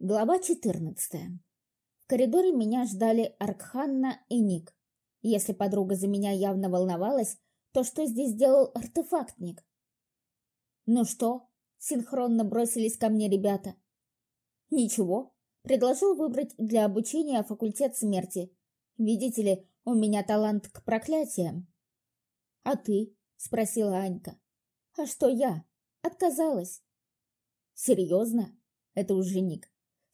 Глава 14. В коридоре меня ждали Аркханна и Ник. Если подруга за меня явно волновалась, то что здесь делал артефактник? «Ну что?» — синхронно бросились ко мне ребята. «Ничего», — предложил выбрать для обучения факультет смерти. «Видите ли, у меня талант к проклятиям». «А ты?» — спросила Анька. «А что я?» «Отказалась». «Серьезно?» — это уже Ник.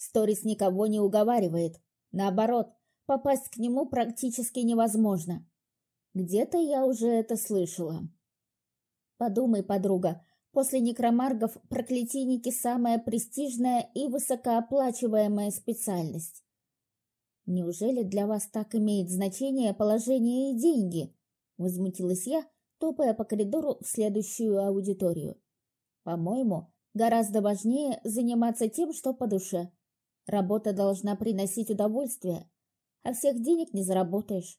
Сторис никого не уговаривает. Наоборот, попасть к нему практически невозможно. Где-то я уже это слышала. Подумай, подруга, после некромаргов проклятийники самая престижная и высокооплачиваемая специальность. Неужели для вас так имеет значение положение и деньги? Возмутилась я, топая по коридору в следующую аудиторию. По-моему, гораздо важнее заниматься тем, что по душе. Работа должна приносить удовольствие, а всех денег не заработаешь.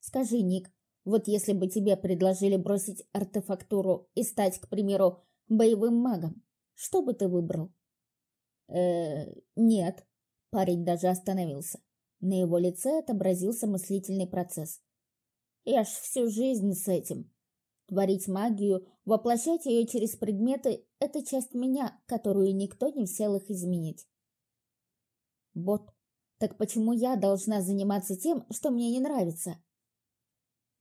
Скажи, Ник, вот если бы тебе предложили бросить артефактуру и стать, к примеру, боевым магом, что бы ты выбрал? э нет. Парень даже остановился. На его лице отобразился мыслительный процесс. Я ж всю жизнь с этим. Творить магию, воплощать ее через предметы — это часть меня, которую никто не в силах изменить. Бот, так почему я должна заниматься тем, что мне не нравится?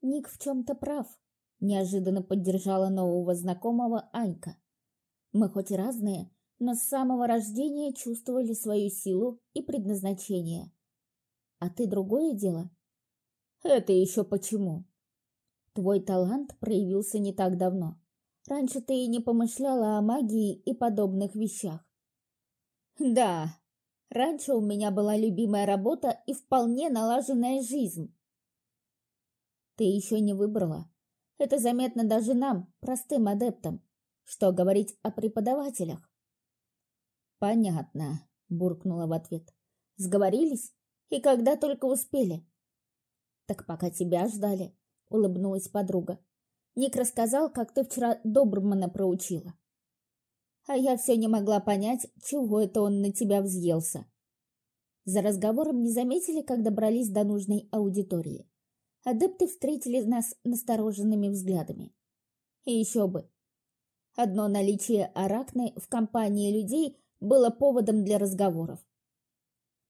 Ник в чем-то прав, неожиданно поддержала нового знакомого Анька. Мы хоть и разные, но с самого рождения чувствовали свою силу и предназначение. А ты другое дело? Это еще почему? Твой талант проявился не так давно. Раньше ты и не помышляла о магии и подобных вещах. Да, Раньше у меня была любимая работа и вполне налаженная жизнь. Ты еще не выбрала. Это заметно даже нам, простым адептам. Что говорить о преподавателях? Понятно, буркнула в ответ. Сговорились? И когда только успели? Так пока тебя ждали, улыбнулась подруга. Ник рассказал, как ты вчера Добрмана проучила а я все не могла понять, чего это он на тебя взъелся. За разговором не заметили, как добрались до нужной аудитории. Адепты встретили нас настороженными взглядами. И еще бы. Одно наличие аракны в компании людей было поводом для разговоров.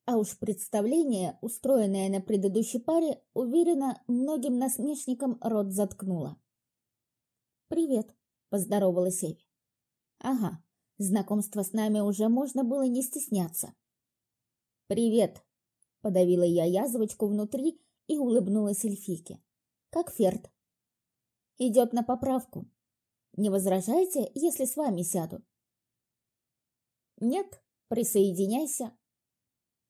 А уж представление, устроенное на предыдущей паре, уверенно, многим насмешникам рот заткнуло. «Привет», — поздоровалась Эви. «Ага, Знакомство с нами уже можно было не стесняться. «Привет!» — подавила я язвочку внутри и улыбнулась эльфике. «Как Ферд?» «Идет на поправку. Не возражаете, если с вами сяду?» «Нет, присоединяйся».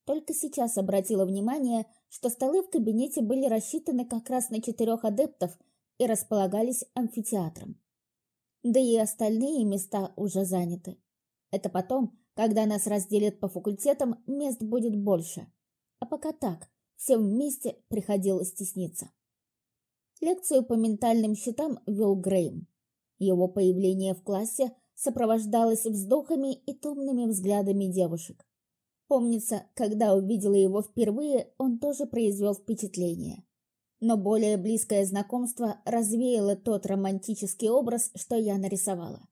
Только сейчас обратила внимание, что столы в кабинете были рассчитаны как раз на четырех адептов и располагались амфитеатром. Да и остальные места уже заняты. Это потом, когда нас разделят по факультетам, мест будет больше. А пока так, всем вместе приходилось стесниться. Лекцию по ментальным счетам вел Грейм. Его появление в классе сопровождалось вздохами и томными взглядами девушек. Помнится, когда увидела его впервые, он тоже произвел впечатление. Но более близкое знакомство развеяло тот романтический образ, что я нарисовала.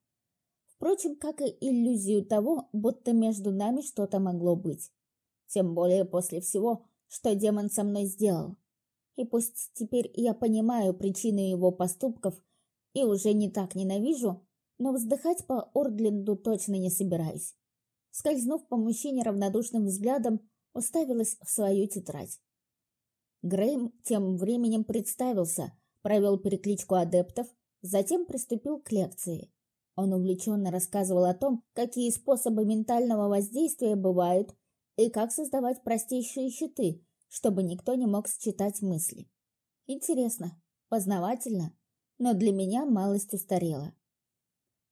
Впрочем, как и иллюзию того, будто между нами что-то могло быть. Тем более после всего, что демон со мной сделал. И пусть теперь я понимаю причины его поступков и уже не так ненавижу, но вздыхать по Ордленду точно не собираюсь. Скользнув по мужчине равнодушным взглядом, уставилась в свою тетрадь. Грейм тем временем представился, провел перекличку адептов, затем приступил к лекции. Он увлеченно рассказывал о том, какие способы ментального воздействия бывают и как создавать простейшие щиты, чтобы никто не мог считать мысли. Интересно, познавательно, но для меня малость устарела.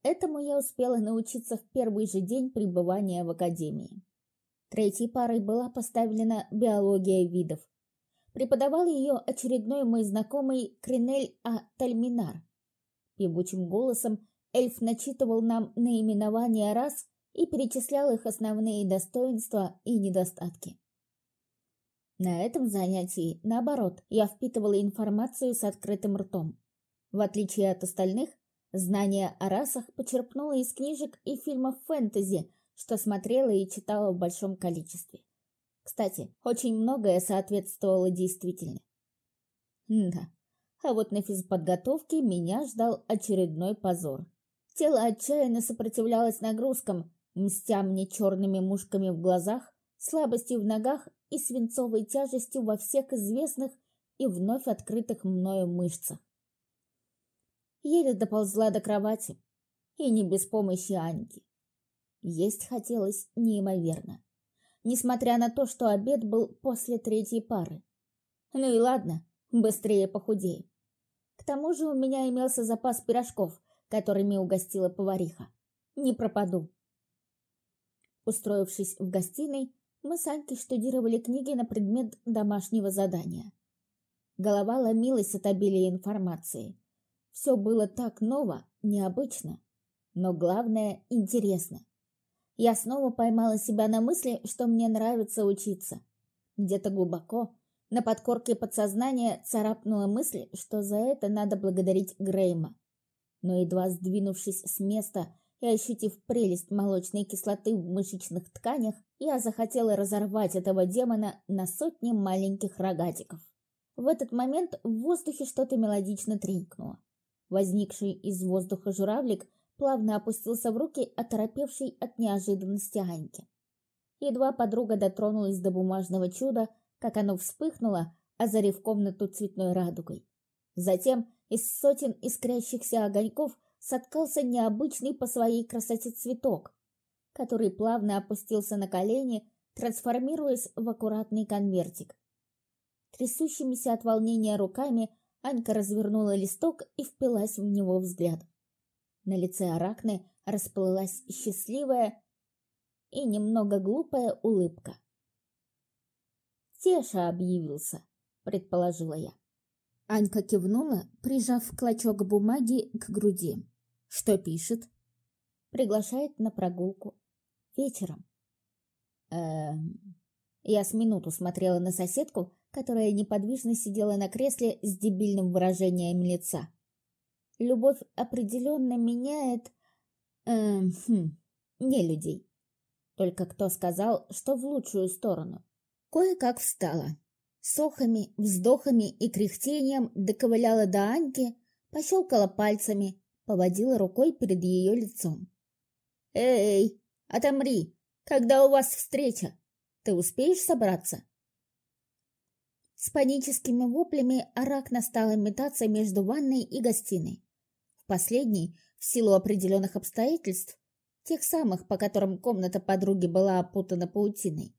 Этому я успела научиться в первый же день пребывания в академии. Третьей парой была поставлена биология видов. Преподавал ее очередной мой знакомый Кринель А. Тальминар. Певучим голосом Эльф начитывал нам наименования рас и перечислял их основные достоинства и недостатки. На этом занятии, наоборот, я впитывала информацию с открытым ртом. В отличие от остальных, знания о расах почерпнула из книжек и фильмов фэнтези, что смотрела и читала в большом количестве. Кстати, очень многое соответствовало действительно. Да, а вот на физподготовке меня ждал очередной позор. Тело отчаянно сопротивлялось нагрузкам, мстя мне черными мушками в глазах, слабостью в ногах и свинцовой тяжестью во всех известных и вновь открытых мною мышцах. Еле доползла до кровати, и не без помощи Аньки. Есть хотелось неимоверно, несмотря на то, что обед был после третьей пары. Ну и ладно, быстрее похудею. К тому же у меня имелся запас пирожков, которыми угостила повариха. Не пропаду. Устроившись в гостиной, мы с Анькой штудировали книги на предмет домашнего задания. Голова ломилась от обилия информации. Все было так ново, необычно, но главное – интересно. Я снова поймала себя на мысли, что мне нравится учиться. Где-то глубоко, на подкорке подсознания царапнула мысль, что за это надо благодарить Грейма. Но едва сдвинувшись с места и ощутив прелесть молочной кислоты в мышечных тканях, я захотела разорвать этого демона на сотни маленьких рогатиков. В этот момент в воздухе что-то мелодично тренькнуло. Возникший из воздуха журавлик плавно опустился в руки, оторопевший от неожиданности Аньки. Едва подруга дотронулась до бумажного чуда, как оно вспыхнуло, озарив комнату цветной радугой. Затем из сотен искрящихся огоньков соткался необычный по своей красоте цветок, который плавно опустился на колени, трансформируясь в аккуратный конвертик. Трясущимися от волнения руками Анька развернула листок и впилась в него взгляд. На лице Аракны расплылась счастливая и немного глупая улыбка. «Теша объявился», — предположила я. Анька кивнула, прижав клочок бумаги к груди. «Что пишет?» «Приглашает на прогулку. Вечером». «Эм...» Я с минуту смотрела на соседку, которая неподвижно сидела на кресле с дебильным выражением лица. Любовь определенно меняет... Эм, хм, не людей. Только кто сказал, что в лучшую сторону? Кое-как встала. Сохами, вздохами и кряхтением доковыляла до Аньки, пощелкала пальцами, поводила рукой перед ее лицом. «Эй, отомри! Когда у вас встреча? Ты успеешь собраться?» С паническими воплями Аракна стала метаться между ванной и гостиной. В последней, в силу определенных обстоятельств, тех самых, по которым комната подруги была опутана паутиной,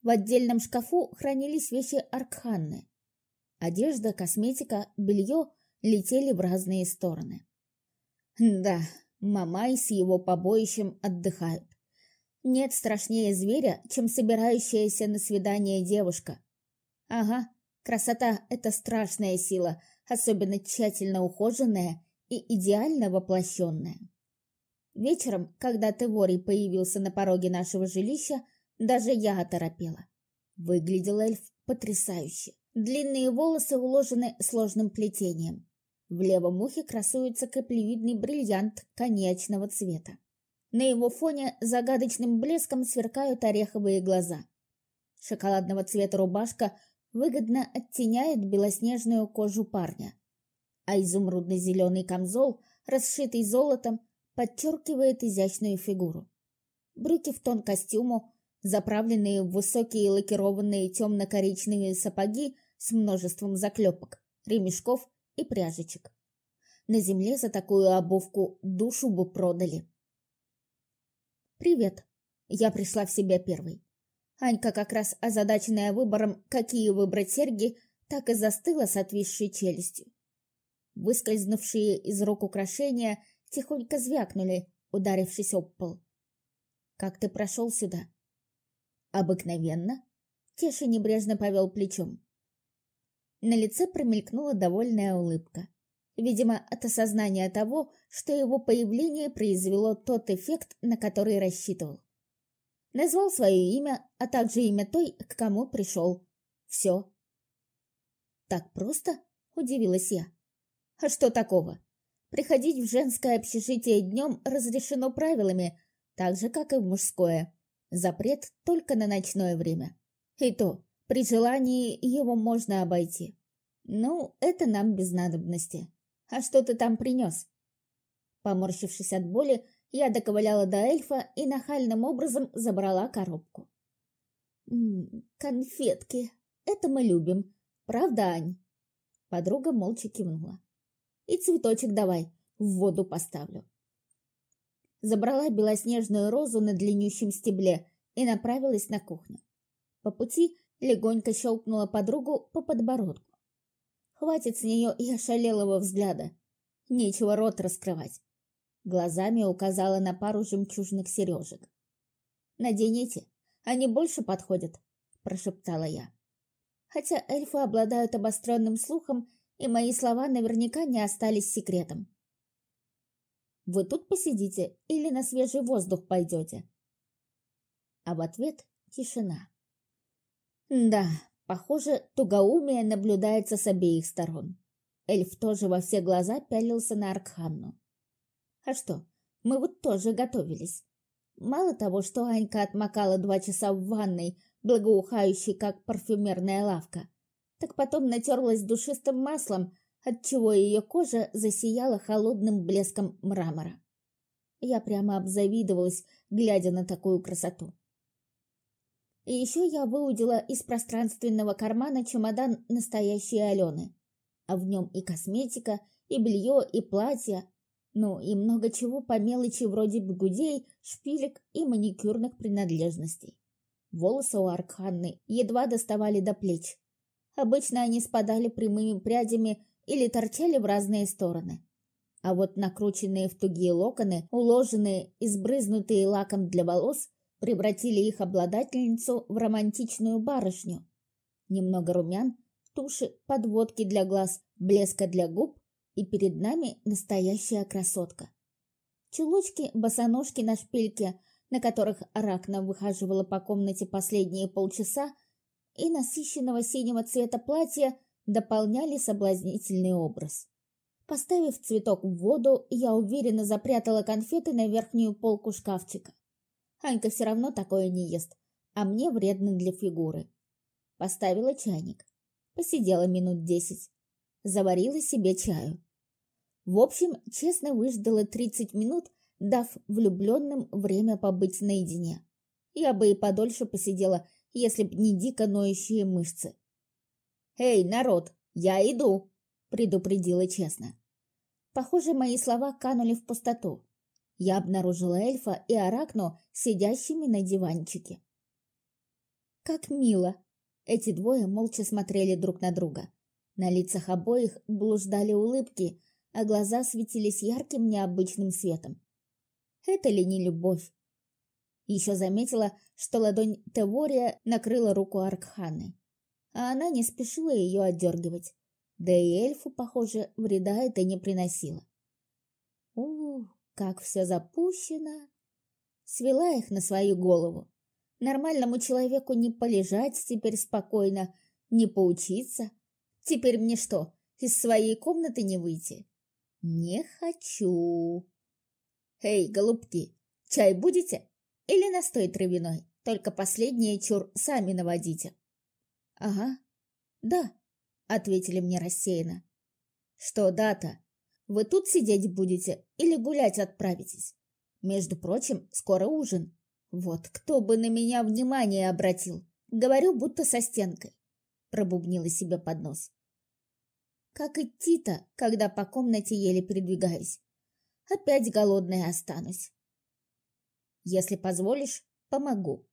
в отдельном шкафу хранились вещи Аркханны. Одежда, косметика, белье летели в разные стороны. Да, Мамай с его побоищем отдыхают. Нет страшнее зверя, чем собирающаяся на свидание девушка. Ага, красота — это страшная сила, особенно тщательно ухоженная и идеально воплощенная. Вечером, когда Теворий появился на пороге нашего жилища, даже я оторопела. Выглядел эльф потрясающе. Длинные волосы уложены сложным плетением. В левом ухе красуется каплевидный бриллиант коньячного цвета. На его фоне загадочным блеском сверкают ореховые глаза. Шоколадного цвета рубашка выгодно оттеняет белоснежную кожу парня, а изумрудно-зеленый камзол, расшитый золотом, подчеркивает изящную фигуру. Брюки в тон костюму заправленные в высокие лакированные темно-коричневые сапоги с множеством заклепок, ремешков и пряжечек. На земле за такую обувку душу бы продали. «Привет!» Я пришла в себя первой. Анька, как раз озадаченная выбором, какие выбрать серьги, так и застыла с отвисшей челюстью. Выскользнувшие из рук украшения тихонько звякнули, ударившись об пол. «Как ты прошел сюда?» «Обыкновенно?» Теша небрежно повел плечом. На лице промелькнула довольная улыбка. видимо, от осознания того, что его появление произвело тот эффект, на который рассчитывал. Назвал свое имя, а также имя той, к кому пришел. Все. «Так просто?» – удивилась я. «А что такого? Приходить в женское общежитие днем разрешено правилами, так же, как и в мужское. Запрет только на ночное время. И то, при желании его можно обойти. Ну, это нам без надобности. А что ты там принес?» Поморщившись от боли, я доковыляла до эльфа и нахальным образом забрала коробку. «М -м, «Конфетки. Это мы любим. Правда, Ань?» Подруга молча кивнула. «И цветочек давай, в воду поставлю». Забрала белоснежную розу на длиннющем стебле и направилась на кухню. По пути легонько щелкнула подругу по подбородку. Хватит с нее и ошалелого взгляда. Нечего рот раскрывать. Глазами указала на пару жемчужных сережек. «Наденете, они больше подходят», – прошептала я. Хотя эльфы обладают обостренным слухом, и мои слова наверняка не остались секретом. «Вы тут посидите или на свежий воздух пойдете?» А в ответ тишина. Да, похоже, тугоумие наблюдается с обеих сторон. Эльф тоже во все глаза пялился на Аркханну. А что, мы вот тоже готовились. Мало того, что Анька отмокала два часа в ванной, благоухающей, как парфюмерная лавка, так потом натерлась душистым маслом, отчего ее кожа засияла холодным блеском мрамора. Я прямо обзавидовалась, глядя на такую красоту. И еще я выудила из пространственного кармана чемодан настоящей Алены. А в нем и косметика, и белье, и платье, ну и много чего по мелочи вроде бегудей, шпилек и маникюрных принадлежностей. Волосы у Аркханны едва доставали до плеч. Обычно они спадали прямыми прядями или торчали в разные стороны. А вот накрученные в тугие локоны, уложенные и сбрызнутые лаком для волос, превратили их обладательницу в романтичную барышню. Немного румян, туши, подводки для глаз, блеска для губ и перед нами настоящая красотка. Чулочки, босоножки на шпильке, на которых Аракна выхаживала по комнате последние полчаса, и насыщенного синего цвета платья дополняли соблазнительный образ. Поставив цветок в воду, я уверенно запрятала конфеты на верхнюю полку шкафчика. Анька все равно такое не ест, а мне вредно для фигуры. Поставила чайник. Посидела минут десять заварила себе чаю. В общем, честно выждала 30 минут, дав влюбленным время побыть наедине. Я бы и подольше посидела, если б не дико ноющие мышцы. «Эй, народ, я иду!» — предупредила честно. Похоже, мои слова канули в пустоту. Я обнаружила эльфа и аракну, сидящими на диванчике. Как мило! Эти двое молча смотрели друг на друга. На лицах обоих блуждали улыбки, а глаза светились ярким необычным светом. Это ли не любовь? Еще заметила, что ладонь Тевория накрыла руку Аркханы, а она не спешила ее отдергивать. Да и эльфу, похоже, вреда это не приносило. Ух, как все запущено! Свела их на свою голову. Нормальному человеку не полежать теперь спокойно, не поучиться, Теперь мне что, из своей комнаты не выйти? Не хочу. Эй, голубки, чай будете? Или настой травяной? Только последнее чур сами наводите. Ага, да, ответили мне рассеянно. Что дата? Вы тут сидеть будете или гулять отправитесь? Между прочим, скоро ужин. Вот кто бы на меня внимание обратил. Говорю, будто со стенкой пробубнила себе под нос. Как идти-то, когда по комнате еле передвигаюсь? Опять голодная останусь. Если позволишь, помогу.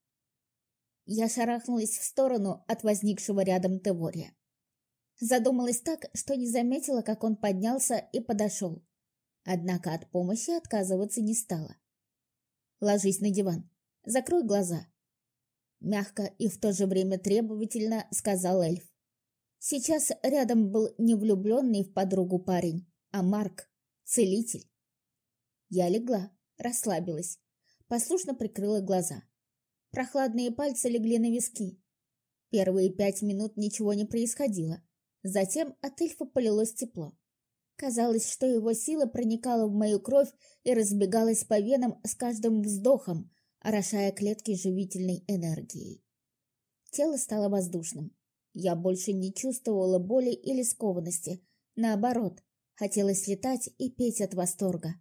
Я шарахнулась в сторону от возникшего рядом Тевория. Задумалась так, что не заметила, как он поднялся и подошел. Однако от помощи отказываться не стала. Ложись на диван. Закрой глаза. Мягко и в то же время требовательно сказал эльф. Сейчас рядом был не влюбленный в подругу парень, а Марк — целитель. Я легла, расслабилась, послушно прикрыла глаза. Прохладные пальцы легли на виски. Первые пять минут ничего не происходило. Затем от эльфа полилось тепло. Казалось, что его сила проникала в мою кровь и разбегалась по венам с каждым вздохом, орошая клетки живительной энергией. Тело стало воздушным. Я больше не чувствовала боли или скованности. Наоборот, хотелось летать и петь от восторга.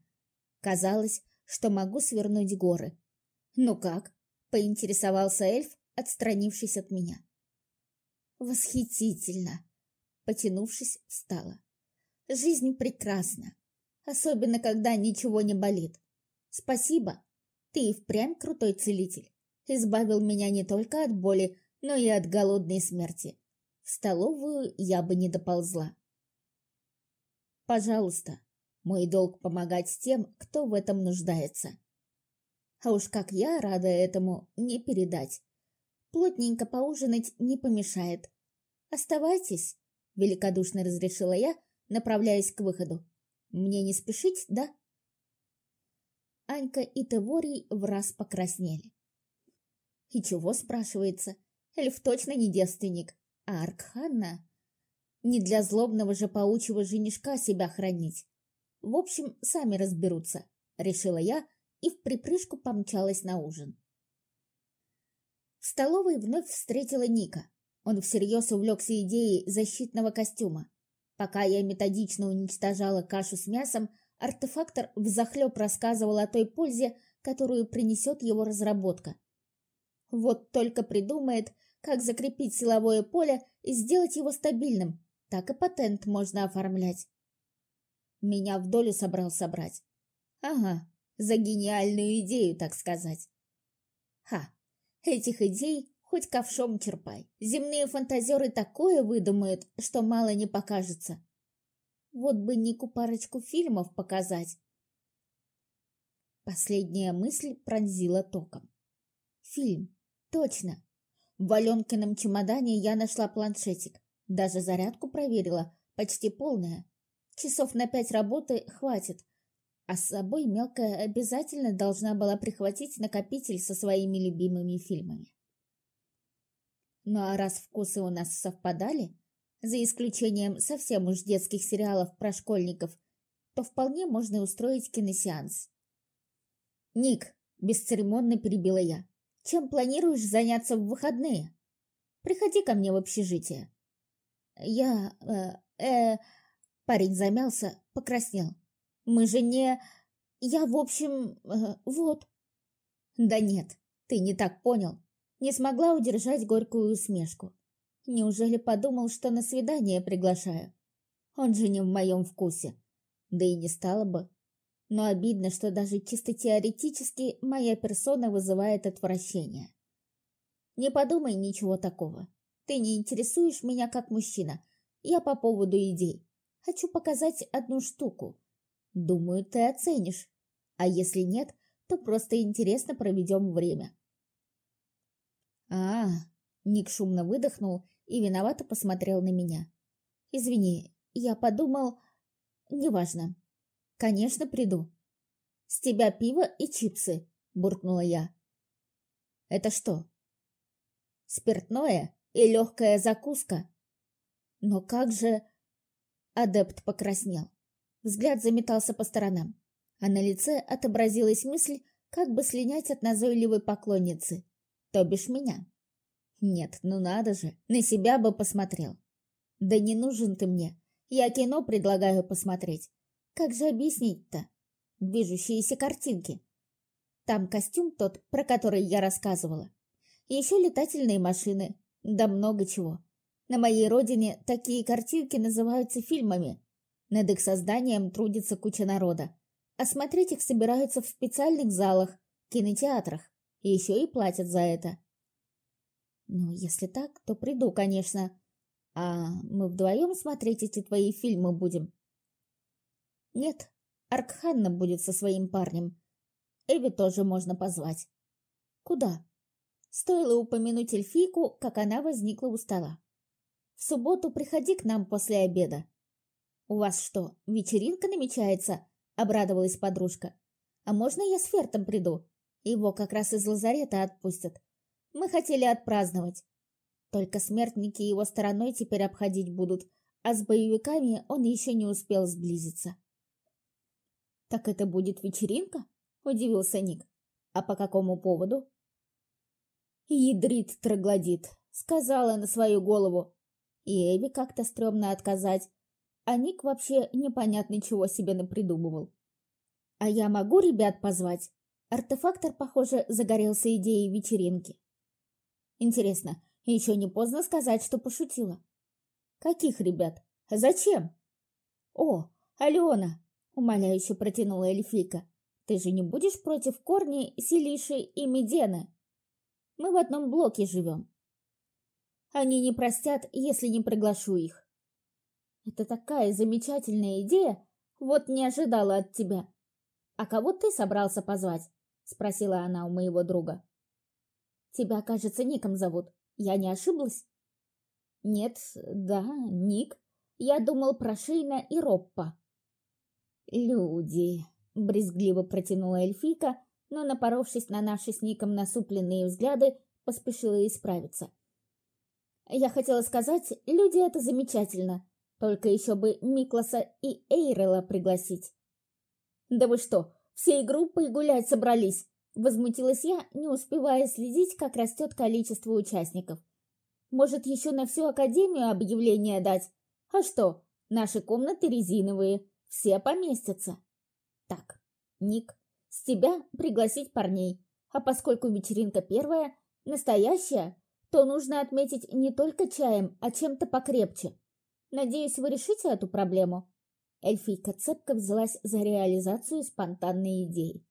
Казалось, что могу свернуть горы. «Ну как?» — поинтересовался эльф, отстранившись от меня. «Восхитительно!» — потянувшись, встала. «Жизнь прекрасна, особенно когда ничего не болит. Спасибо, ты и впрямь крутой целитель. Избавил меня не только от боли, но и от голодной смерти. В столовую я бы не доползла. Пожалуйста, мой долг помогать тем, кто в этом нуждается. А уж как я рада этому не передать. Плотненько поужинать не помешает. Оставайтесь, великодушно разрешила я, направляясь к выходу. Мне не спешить, да? Анька и Теворий враз покраснели. И чего, спрашивается, эльф точно не девственник, а Аркханна не для злобного же паучьего женишка себя хранить. В общем, сами разберутся, решила я и в припрыжку помчалась на ужин. В столовой вновь встретила Ника. Он всерьез увлекся идеей защитного костюма. Пока я методично уничтожала кашу с мясом, артефактор взахлеб рассказывал о той пользе, которую принесет его разработка. Вот только придумает, как закрепить силовое поле и сделать его стабильным, так и патент можно оформлять. Меня в долю собрал собрать. Ага, за гениальную идею, так сказать. Ха, этих идей хоть ковшом черпай. Земные фантазеры такое выдумают, что мало не покажется. Вот бы Нику парочку фильмов показать. Последняя мысль пронзила током. Фильм. Точно. В Аленкином чемодане я нашла планшетик. Даже зарядку проверила, почти полная. Часов на пять работы хватит. А с собой мелкая обязательно должна была прихватить накопитель со своими любимыми фильмами. Ну а раз вкусы у нас совпадали, за исключением совсем уж детских сериалов про школьников, то вполне можно устроить киносеанс. «Ник», — бесцеремонно перебила я, — «чем планируешь заняться в выходные? Приходи ко мне в общежитие». «Я... э... э...» Парень замялся, покраснел. «Мы же не... Я, в общем... Э, вот». «Да нет, ты не так понял». Не смогла удержать горькую усмешку. Неужели подумал, что на свидание приглашаю? Он же не в моем вкусе. Да и не стало бы. Но обидно, что даже чисто теоретически моя персона вызывает отвращение. Не подумай ничего такого. Ты не интересуешь меня как мужчина. Я по поводу идей. Хочу показать одну штуку. Думаю, ты оценишь. А если нет, то просто интересно проведем время. А, Ник шумно выдохнул и виновато посмотрел на меня. «Извини, я подумал... Неважно. Конечно, приду. С тебя пиво и чипсы», — буркнула я. «Это что?» «Спиртное и легкая закуска». «Но как же...» Адепт покраснел. Взгляд заметался по сторонам, а на лице отобразилась мысль, как бы слинять от назойливой поклонницы, то бишь меня. Нет, ну надо же, на себя бы посмотрел. Да не нужен ты мне. Я кино предлагаю посмотреть. Как же объяснить-то? Движущиеся картинки. Там костюм тот, про который я рассказывала. Еще летательные машины. Да много чего. На моей родине такие картинки называются фильмами. Над их созданием трудится куча народа. А смотреть их собираются в специальных залах, кинотеатрах. И еще и платят за это. Ну, если так, то приду, конечно. А мы вдвоем смотреть эти твои фильмы будем? Нет, Аркханна будет со своим парнем. Эви тоже можно позвать. Куда? Стоило упомянуть эльфийку, как она возникла у стола. В субботу приходи к нам после обеда. «У вас что, вечеринка намечается?» — обрадовалась подружка. «А можно я с Фертом приду? Его как раз из лазарета отпустят. Мы хотели отпраздновать. Только смертники его стороной теперь обходить будут, а с боевиками он еще не успел сблизиться». «Так это будет вечеринка?» — удивился Ник. «А по какому поводу?» «Ядрит троглодит», — сказала на свою голову. И Эбби как-то стрёмно отказать, а Ник вообще непонятно чего себе напридумывал. «А я могу ребят позвать?» Артефактор, похоже, загорелся идеей вечеринки. Интересно, еще не поздно сказать, что пошутила. «Каких ребят? Зачем?» «О, Алена!» — умоляюще протянула эльфийка. «Ты же не будешь против Корни, Селиши и Медены? Мы в одном блоке живем. Они не простят, если не приглашу их. Это такая замечательная идея, вот не ожидала от тебя. А кого ты собрался позвать? Спросила она у моего друга. Тебя, кажется, Ником зовут. Я не ошиблась? Нет, да, Ник. Я думал про Шейна и Роппа. Люди, брезгливо протянула эльфийка, но, напоровшись на наши с Ником насупленные взгляды, поспешила исправиться. Я хотела сказать, люди это замечательно, только еще бы Микласа и Эйрела пригласить. «Да вы что, всей группой гулять собрались?» Возмутилась я, не успевая следить, как растет количество участников. «Может, еще на всю Академию объявление дать? А что, наши комнаты резиновые, все поместятся». «Так, Ник, с тебя пригласить парней, а поскольку вечеринка первая, настоящая, то нужно отметить не только чаем, а чем-то покрепче. Надеюсь, вы решите эту проблему?» Эльфийка цепко взялась за реализацию спонтанной идеи.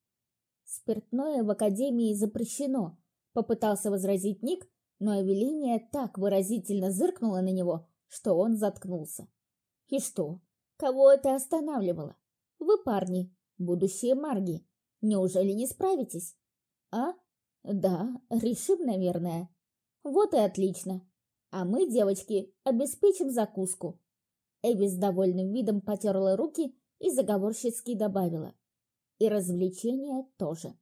«Спиртное в Академии запрещено», — попытался возразить Ник, но Эвелиния так выразительно зыркнула на него, что он заткнулся. «И что? Кого это останавливало? Вы парни, будущие марги. Неужели не справитесь?» «А? Да, решим, наверное». «Вот и отлично. А мы, девочки, обеспечим закуску. Эви с довольным видом потерла руки и заговорщицки добавила. И развлечения тоже.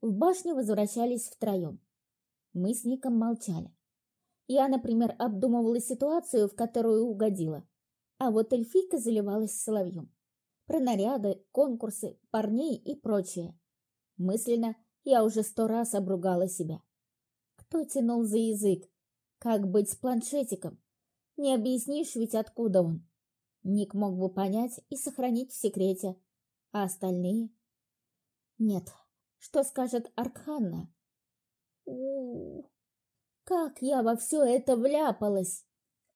В башню возвращались втроем. Мы с Ником молчали. Я, например, обдумывала ситуацию, в которую угодила. А вот эльфийка заливалась соловьем. Про наряды, конкурсы, парней и прочее. Мысленно я уже сто раз обругала себя. Кто тянул за язык? Как быть с планшетиком? Не объяснишь ведь, откуда он. Ник мог бы понять и сохранить в секрете. А остальные? Нет. Что скажет Аркханна? у. Как я во все это вляпалась?